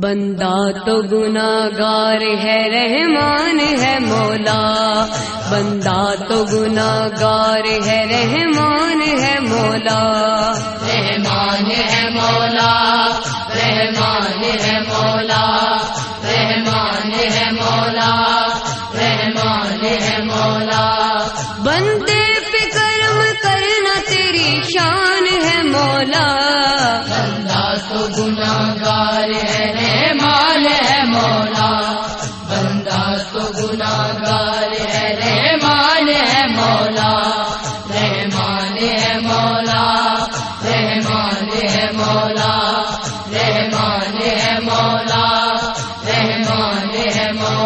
بندہ تو گناگار ہے، رحمان ہے مولا۔ بندہ تو گناگار ہے، رحمان ہے مولا۔ رحمان ہے مولا، رحمان ہے مولا۔ رحمان ہے مولا، رحمان ہے مولا۔ بندے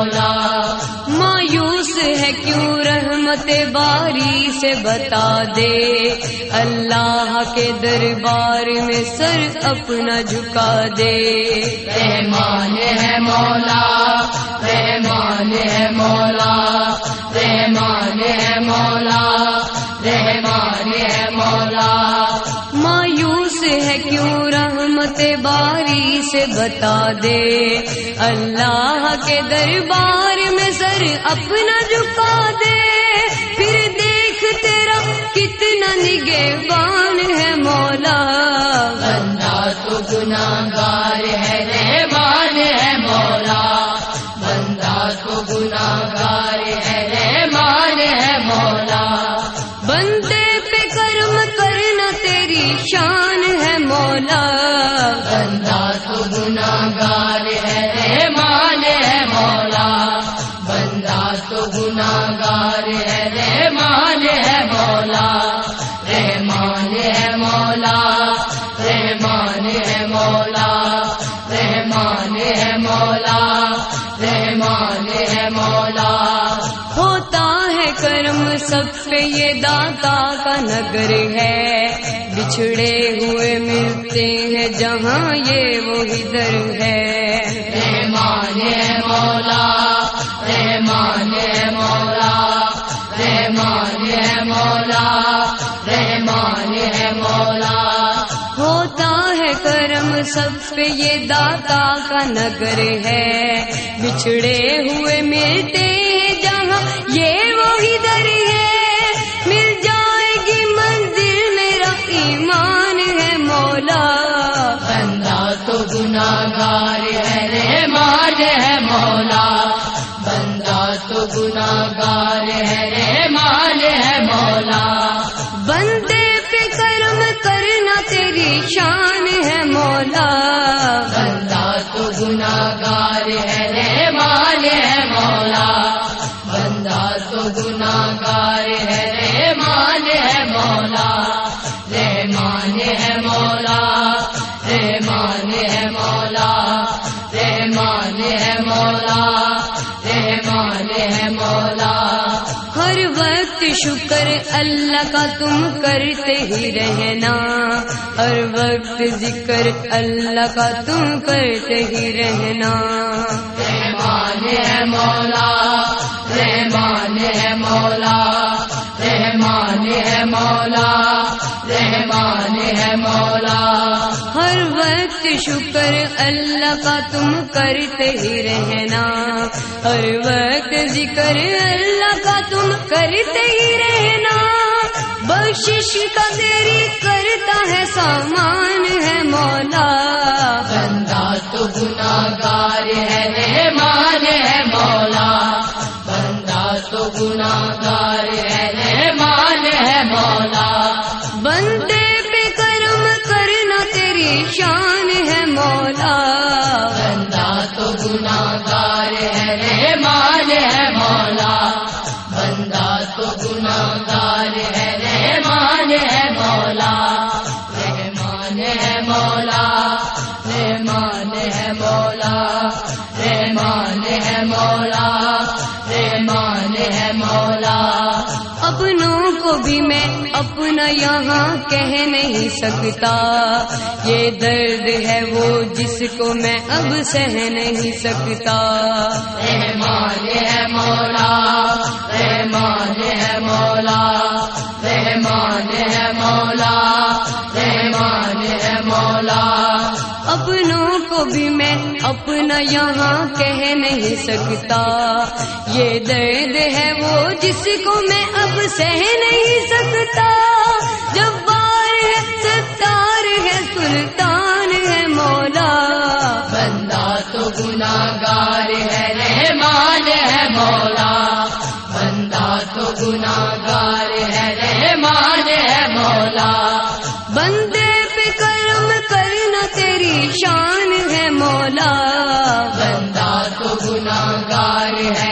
مولا، مایوس ہے کیوں رحمت باری سے بتا دے؟ اللہ کے دربار میں سر اپنا جھکا دے۔ رحمان ہے مولا، رحمان ہے مولا، رحمان ہے مولا، رحمان ہے مولا۔ مایوس ہے کیوں رحمت باری سے بتا دے۔ اللہ کے دربار میں سر اپنا جھکا دے۔ پھر دیکھ تیرا کتنا نگہبان ہے مولا۔ بندہ تو گناگار ہے، رحمان ہے مولا۔ بندہ تو گناگار ہے، رحمان ہے مولا۔ بندے پہ کرم کرنا تیری شان ہے مولا۔ بندہ تو گناگار کرم سب پہ یہ داتا کا نگر ہے۔ بچھڑے ہوئے ملتے ہیں جہاں یہ وہی در ہے۔ رحمان مولا رحمان مولا رحمان مولا رحمان مولا۔ ہوتا ہے کرم سب پہ یہ داتا کا نگر ہے۔ بچھڑے ہوئے ملتے ہیں جہاں یہ وہی در ہے۔ مل جائے گی منزل میرا ایمان ہے مولا۔ بندہ تو گناگار ہے رحمان ہے مولا۔ بندہ تو گناگار ہے رحمان ہے مولا۔ بندے پہ کرم کرنا تیری شان ہے مولا۔ بندہ تو گناگار ہے رحمان ہے گناہ گار ہے رحمان ہے مولا۔ شکر اللہ کا تم کرتے ہی رہنا۔ ہر وقت ذکر اللہ کا تم کرتے ہی رہنا۔ رحمان ہے مولا، رحمان ہے مولا۔ رحمان ہے مولا، رحمان ہے مولا۔ ہر وقت شکر اللہ کا تم کرتے ہی رہنا۔ ہر وقت ذکر اللہ کا تم کرتے ہی رہنا۔ بخشش کا تیری کرتا ہے سامان ہے مولا۔ کرنا شان ہے مولا بندہ تو گناگار ہے، رحمان ہے مولا۔ بندہ تو گناگار ہے، رحمان ہے مولا۔ رحمان ہے مولا، رحمان ہے مولا۔ رحمان ہے مولا، رحمان ہے مولا۔ اپنوں کو بھی میں اپنا یہاں کہہ نہیں سکتا۔ یہ درد ہے وہ جس کو میں اب سہ نہیں سکتا۔ رحمان ہے مولا رحمان ہے مولا رحمان ہے مولا رحمان ہے مولا۔ اپنوں بھی میں اپنا یہاں کہہ نہیں سکتا۔ یہ درد ہے وہ جس کو میں اب سہ نہیں سکتا۔ Amen.